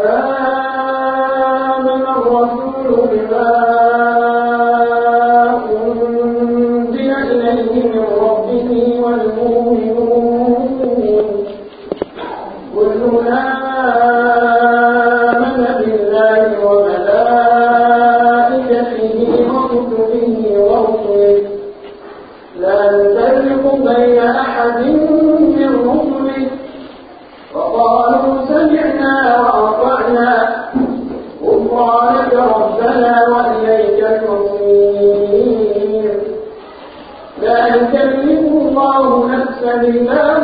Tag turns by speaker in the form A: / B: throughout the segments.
A: آمن الرسول بما إليه من ربه والمؤمنون. آمن بالله وملائكته وكتبه لا نفرق بين أحد سبحانك ربنا وإليك المصير. لا يكلف الله نفسا إلا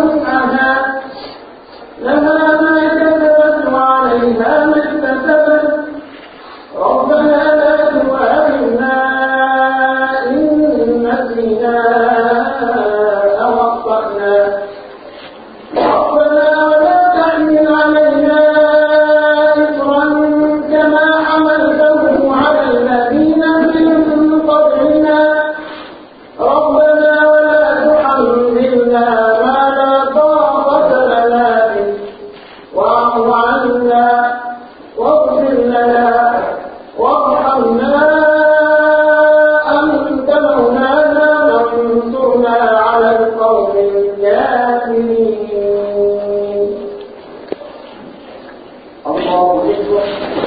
A: الكافرين